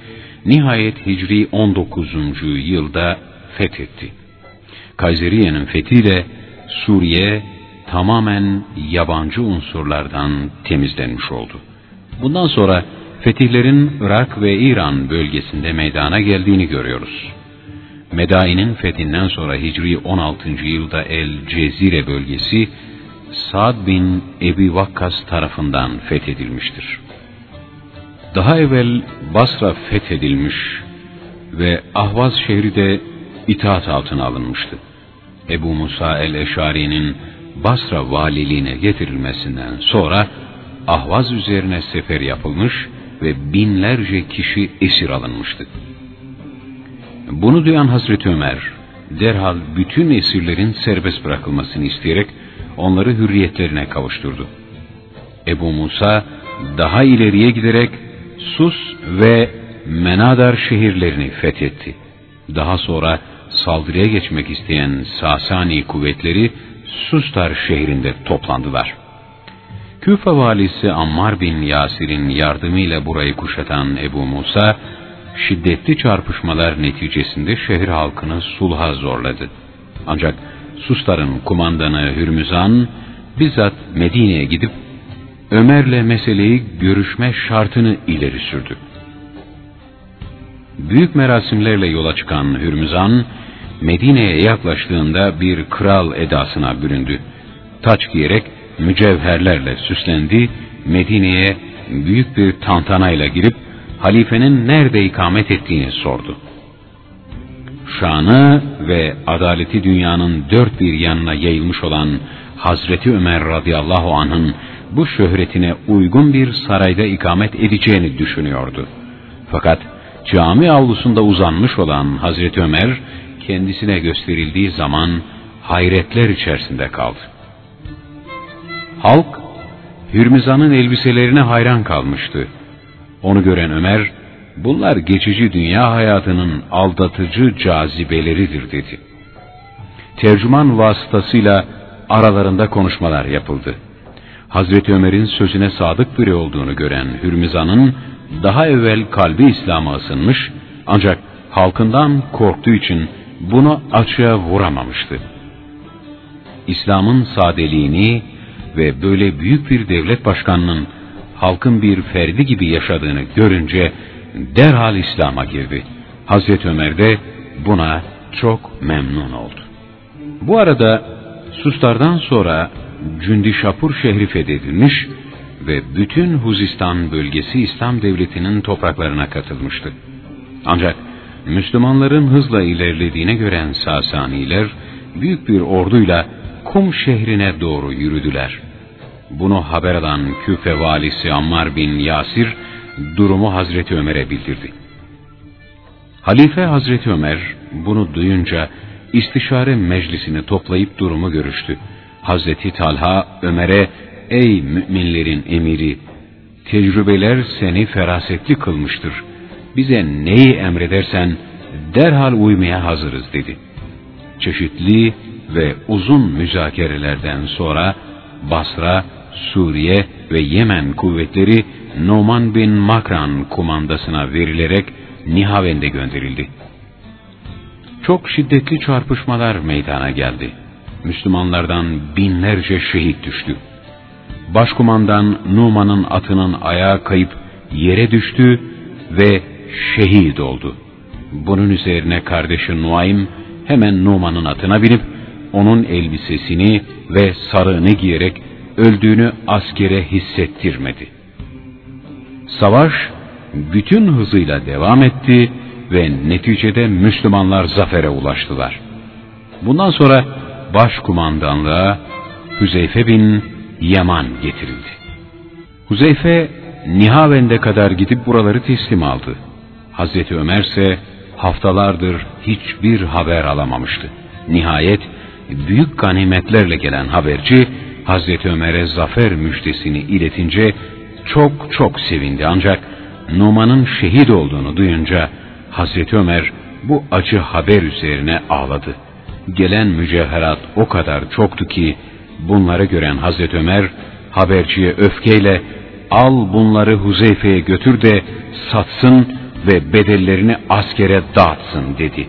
nihayet Hicri 19. yılda fethetti. Kayseriye'nin fethiyle Suriye tamamen yabancı unsurlardan temizlenmiş oldu. Bundan sonra fetihlerin Irak ve İran bölgesinde meydana geldiğini görüyoruz. Medain'in fethinden sonra Hicri 16. yılda El Cezire bölgesi Sa'd bin Ebi Vakkas tarafından fethedilmiştir. Daha evvel Basra fethedilmiş ve Ahvaz şehri de itaat altına alınmıştı. Ebu Musa el-Eşari'nin Basra valiliğine getirilmesinden sonra Ahvaz üzerine sefer yapılmış ve binlerce kişi esir alınmıştı. Bunu duyan Hazreti Ömer derhal bütün esirlerin serbest bırakılmasını isteyerek onları hürriyetlerine kavuşturdu. Ebu Musa daha ileriye giderek Sus ve Menadar şehirlerini fethetti. Daha sonra saldırıya geçmek isteyen Sasani kuvvetleri Sustar şehrinde toplandılar. Küfe valisi Ammar bin Yasir'in yardımıyla burayı kuşatan Ebu Musa, şiddetli çarpışmalar neticesinde şehir halkını sulha zorladı. Ancak Sustar'ın kumandanı Hürmüzan bizzat Medine'ye gidip Ömer'le meseleyi görüşme şartını ileri sürdü. Büyük merasimlerle yola çıkan Hürmüzan, Medine'ye yaklaştığında bir kral edasına büründü. Taç giyerek mücevherlerle süslendi, Medine'ye büyük bir tantanayla girip halifenin nerede ikamet ettiğini sordu. Şanı ve adaleti dünyanın dört bir yanına yayılmış olan Hazreti Ömer radıyallahu anh'ın bu şöhretine uygun bir sarayda ikamet edeceğini düşünüyordu. Fakat cami avlusunda uzanmış olan Hazreti Ömer kendisine gösterildiği zaman hayretler içerisinde kaldı. Halk Hürmüzan'ın elbiselerine hayran kalmıştı. Onu gören Ömer, bunlar geçici dünya hayatının aldatıcı cazibeleridir dedi. Tercüman vasıtasıyla aralarında konuşmalar yapıldı. Hazreti Ömer'in sözüne sadık biri olduğunu gören Hürmüzan'ın daha evvel kalbi İslam'a ısınmış ancak halkından korktuğu için bunu açığa vuramamıştı. İslam'ın sadeliğini ve böyle büyük bir devlet başkanının halkın bir ferdi gibi yaşadığını görünce derhal İslam'a girdi. Hazreti Ömer de buna çok memnun oldu. Bu arada Sustar'dan sonra Cündişapur şehri fethedilmiş ve bütün Huzistan bölgesi İslam devletinin topraklarına katılmıştı. Ancak Müslümanların hızla ilerlediğine gören Sasaniler büyük bir orduyla Kum şehrine doğru yürüdüler. Bunu haber alan Küfe valisi Ammar bin Yasir durumu Hazreti Ömer'e bildirdi. Halife Hazreti Ömer bunu duyunca istişare meclisini toplayıp durumu görüştü. Hazreti Talha Ömer'e ey müminlerin emiri tecrübeler seni ferasetli kılmıştır. Bize neyi emredersen derhal uymaya hazırız dedi. Çeşitli ve uzun müzakerelerden sonra Basra, Suriye ve Yemen kuvvetleri Numan bin Makran kumandasına verilerek Nihavend'e gönderildi. Çok şiddetli çarpışmalar meydana geldi. Müslümanlardan binlerce şehit düştü. Başkumandan Numan'ın atının ayağı kayıp yere düştü ve şehit oldu. Bunun üzerine kardeşi Nuaym hemen Numan'ın atına binip onun elbisesini ve sarığını giyerek öldüğünü askere hissettirmedi. Savaş bütün hızıyla devam etti ve neticede Müslümanlar zafere ulaştılar. Bundan sonra başkumandanlığa Hüzeyfe bin Yaman getirildi. Hüzeyfe Nihavend'e kadar gidip buraları teslim aldı. Hazreti Ömer ise haftalardır hiçbir haber alamamıştı. Nihayet büyük ganimetlerle gelen haberci Hazreti Ömer'e zafer müjdesini iletince çok çok sevindi ancak Numan'ın şehit olduğunu duyunca Hazreti Ömer bu acı haber üzerine ağladı. Gelen mücevherat o kadar çoktu ki bunları gören Hazreti Ömer haberciye öfkeyle al bunları Huzeyfe'ye götür de satsın ve bedellerini askere dağıtsın dedi.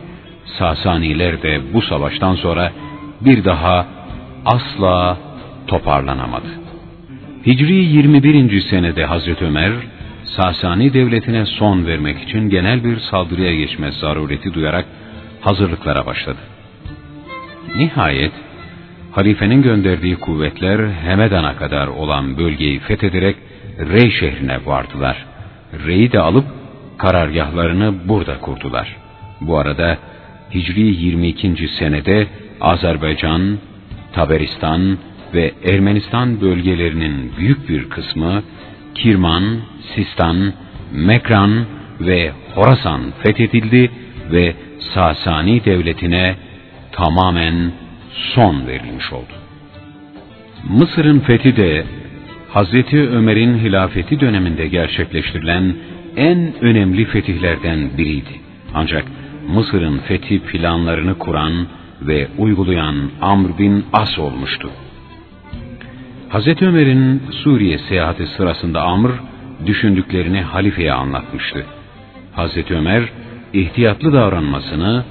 Sasaniler de bu savaştan sonra bir daha asla toparlanamadı. Hicri 21. senede Hazreti Ömer, Sasani devletine son vermek için genel bir saldırıya geçme zarureti duyarak hazırlıklara başladı. Nihayet halifenin gönderdiği kuvvetler Hemedan'a kadar olan bölgeyi fethederek Rey şehrine vardılar. Rey'i de alıp karargahlarını burada kurdular. Bu arada Hicri 22. senede Azerbaycan, Taberistan ve Ermenistan bölgelerinin büyük bir kısmı Kirman, Sistan, Mekran ve Horasan fethedildi ve Sasani devletine tamamen son verilmiş oldu. Mısır'ın fethi de Hazreti Ömer'in hilafeti döneminde gerçekleştirilen en önemli fetihlerden biriydi. Ancak Mısır'ın fethi planlarını kuran ve uygulayan Amr bin As olmuştu. Hazreti Ömer'in Suriye seyahati sırasında Amr düşündüklerini halifeye anlatmıştı. Hazreti Ömer ihtiyatlı davranmasını,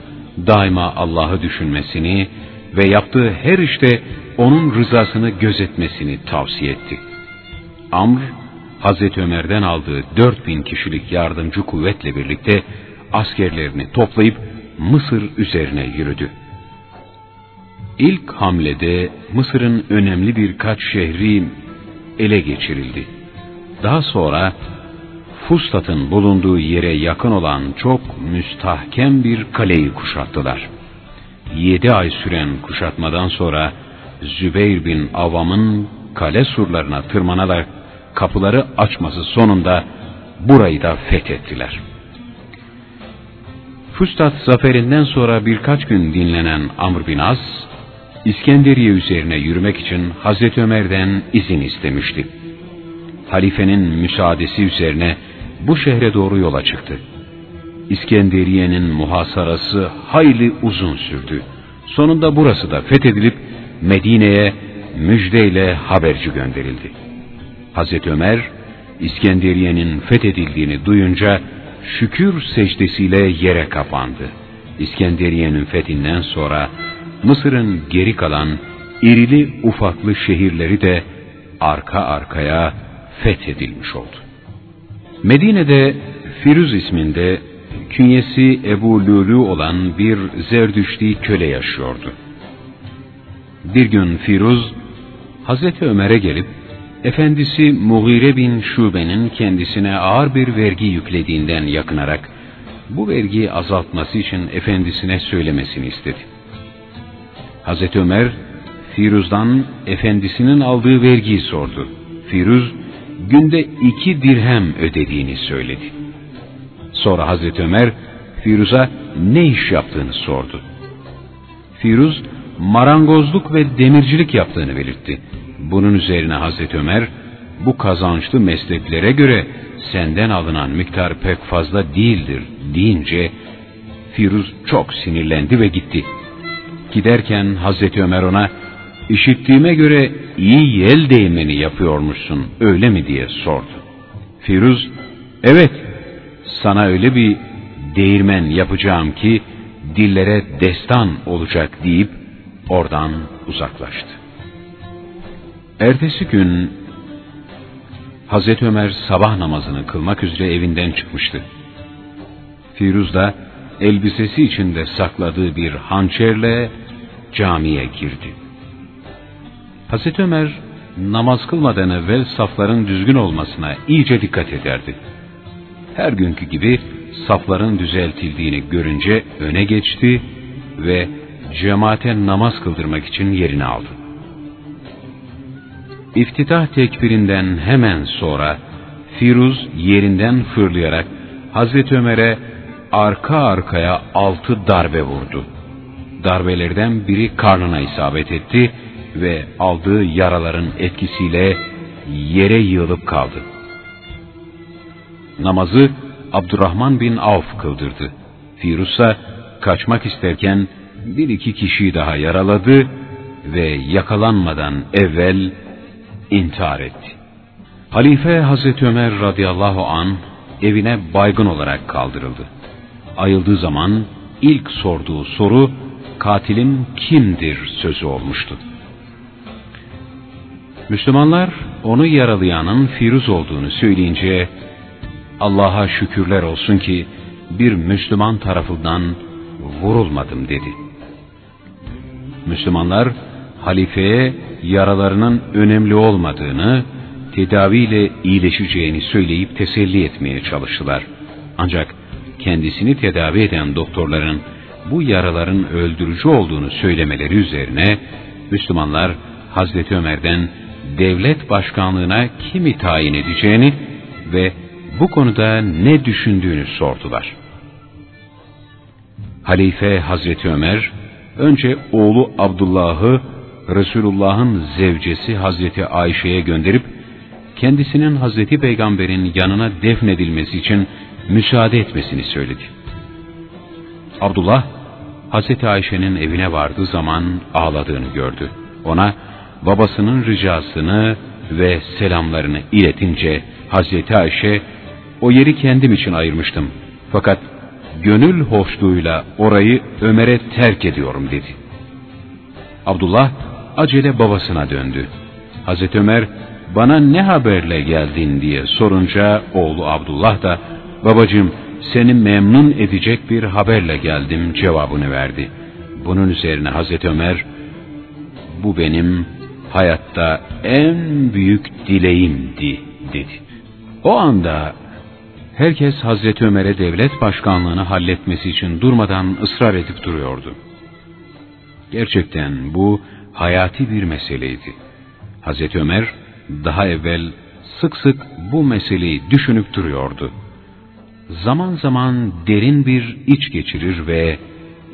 daima Allah'ı düşünmesini ve yaptığı her işte onun rızasını gözetmesini tavsiye etti. Amr, Hazreti Ömer'den aldığı 4000 kişilik yardımcı kuvvetle birlikte askerlerini toplayıp Mısır üzerine yürüdü. İlk hamlede Mısır'ın önemli birkaç şehri ele geçirildi. Daha sonra Fustat'ın bulunduğu yere yakın olan çok müstahkem bir kaleyi kuşattılar. Yedi ay süren kuşatmadan sonra Zübeyir bin Avam'ın kale surlarına tırmanarak kapıları açması sonunda burayı da fethettiler. Fustat zaferinden sonra birkaç gün dinlenen Amr bin As, İskenderiye üzerine yürümek için Hazreti Ömer'den izin istemişti. Halifenin müsaadesi üzerine bu şehre doğru yola çıktı. İskenderiye'nin muhasarası hayli uzun sürdü. Sonunda burası da fethedilip Medine'ye müjdeyle haberci gönderildi. Hazreti Ömer, İskenderiye'nin fethedildiğini duyunca şükür secdesiyle yere kapandı. İskenderiye'nin fethinden sonra Mısır'ın geri kalan irili ufaklı şehirleri de arka arkaya fethedilmiş oldu. Medine'de Firuz isminde künyesi Ebu Lulu olan bir Zerdüşti köle yaşıyordu. Bir gün Firuz, Hazreti Ömer'e gelip, efendisi Mughire bin Şube'nin kendisine ağır bir vergi yüklediğinden yakınarak, bu vergiyi azaltması için efendisine söylemesini istedi. Hazreti Ömer, Firuz'dan efendisinin aldığı vergiyi sordu. Firuz, günde iki dirhem ödediğini söyledi. Sonra Hazreti Ömer, Firuz'a ne iş yaptığını sordu. Firuz, marangozluk ve demircilik yaptığını belirtti. Bunun üzerine Hazreti Ömer, bu kazançlı mesleklere göre senden alınan miktar pek fazla değildir deyince, Firuz çok sinirlendi ve gitti. Giderken Hazreti Ömer ona, işittiğime göre iyi yel değmeni yapıyormuşsun öyle mi diye sordu. Firuz, evet sana öyle bir değirmen yapacağım ki dillere destan olacak deyip oradan uzaklaştı. Ertesi gün Hazreti Ömer sabah namazını kılmak üzere evinden çıkmıştı. Firuz da elbisesi içinde sakladığı bir hançerle camiye girdi. Hazreti Ömer namaz kılmadan evvel safların düzgün olmasına iyice dikkat ederdi. Her günkü gibi safların düzeltildiğini görünce öne geçti ve cemaate namaz kıldırmak için yerini aldı. İftitah tekbirinden hemen sonra Firuz yerinden fırlayarak Hazreti Ömer'e arka arkaya altı darbe vurdu. Darbelerden biri karnına isabet etti ve aldığı yaraların etkisiyle yere yığılıp kaldı. namazı Abdurrahman bin Avf kıldırdı. Firuz'a kaçmak isterken bir iki kişiyi daha yaraladı ve yakalanmadan evvel intihar etti. Halife Hazreti Ömer radıyallahu an evine baygın olarak kaldırıldı. Ayıldığı zaman ilk sorduğu soru katilim kimdir sözü olmuştu. Müslümanlar onu yaralayanın Firuz olduğunu söyleyince Allah'a şükürler olsun ki bir Müslüman tarafından vurulmadım dedi. Müslümanlar halifeye yaralarının önemli olmadığını, tedaviyle iyileşeceğini söyleyip teselli etmeye çalıştılar. Ancak kendisini tedavi eden doktorların bu yaraların öldürücü olduğunu söylemeleri üzerine Müslümanlar Hazreti Ömer'den devlet başkanlığına kimi tayin edeceğini ve bu konuda ne düşündüğünü sordular. Halife Hazreti Ömer önce oğlu Abdullah'ı Resulullah'ın zevcesi Hazreti Ayşe'ye gönderip kendisinin Hazreti Peygamber'in yanına defnedilmesi için müsaade etmesini söyledi. Abdullah, Hazreti Ayşe'nin evine vardığı zaman ağladığını gördü. Ona babasının ricasını ve selamlarını iletince Hazreti Ayşe, o yeri kendim için ayırmıştım. Fakat gönül hoşluğuyla orayı Ömer'e terk ediyorum dedi. Abdullah acele babasına döndü. Hazreti Ömer bana ne haberle geldin diye sorunca oğlu Abdullah da babacığım seni memnun edecek bir haberle geldim cevabını verdi. Bunun üzerine Hazreti Ömer bu benim hayatta en büyük dileğimdi dedi. O anda herkes Hazreti Ömer'e devlet başkanlığını halletmesi için durmadan ısrar edip duruyordu. Gerçekten bu hayati bir meseleydi. Hazreti Ömer daha evvel sık sık bu meseleyi düşünüp duruyordu. Zaman zaman derin bir iç geçirir ve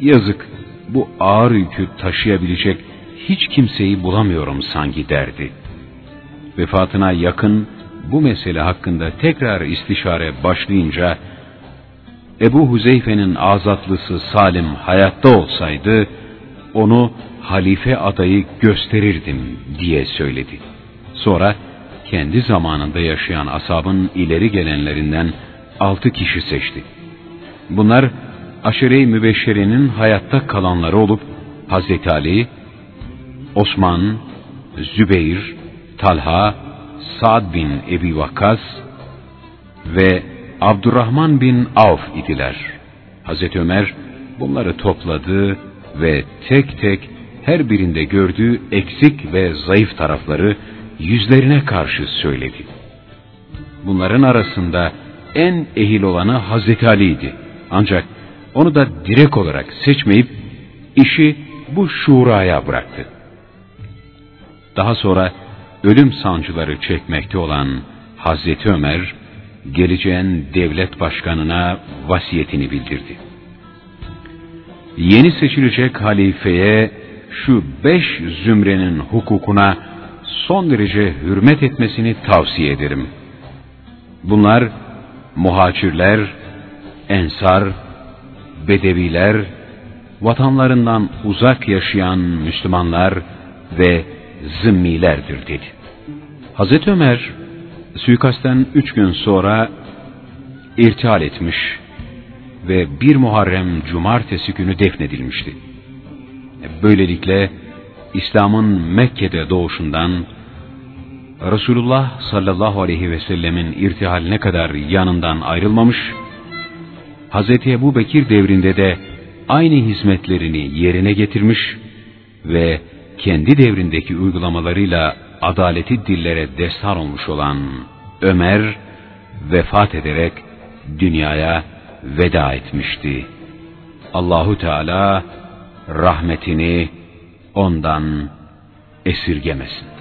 yazık bu ağır yükü taşıyabilecek hiç kimseyi bulamıyorum sanki derdi. Vefatına yakın bu mesele hakkında tekrar istişare başlayınca Ebu Huzeyfe'nin azatlısı Salim hayatta olsaydı onu halife adayı gösterirdim diye söyledi. Sonra kendi zamanında yaşayan asabın ileri gelenlerinden altı kişi seçti. Bunlar aşire-i mübeşşerenin hayatta kalanları olup Hazreti Ali, Osman, Zübeyir, Talha, Sa'd bin Ebi Vakkas ve Abdurrahman bin Avf idiler. Hazreti Ömer bunları topladı ve tek tek her birinde gördüğü eksik ve zayıf tarafları yüzlerine karşı söyledi. Bunların arasında en ehil olanı Hazreti Ali'ydi. Ancak onu da direkt olarak seçmeyip işi bu şuraya bıraktı. Daha sonra ölüm sancıları çekmekte olan Hazreti Ömer, geleceğin devlet başkanına vasiyetini bildirdi. Yeni seçilecek halifeye şu beş zümrenin hukukuna son derece hürmet etmesini tavsiye ederim. Bunlar muhacirler, ensar, bedeviler, vatanlarından uzak yaşayan Müslümanlar ve zimmilerdir dedi. Hazreti Ömer suikastten üç gün sonra irtihal etmiş ve bir Muharrem cumartesi günü defnedilmişti. Böylelikle İslam'ın Mekke'de doğuşundan Resulullah sallallahu aleyhi ve sellemin irtihaline kadar yanından ayrılmamış, Hz. Ebu Bekir devrinde de aynı hizmetlerini yerine getirmiş ve kendi devrindeki uygulamalarıyla adaleti dillere destar olmuş olan Ömer vefat ederek dünyaya veda etmişti. Allahu Teala rahmetini ondan esirgemesin.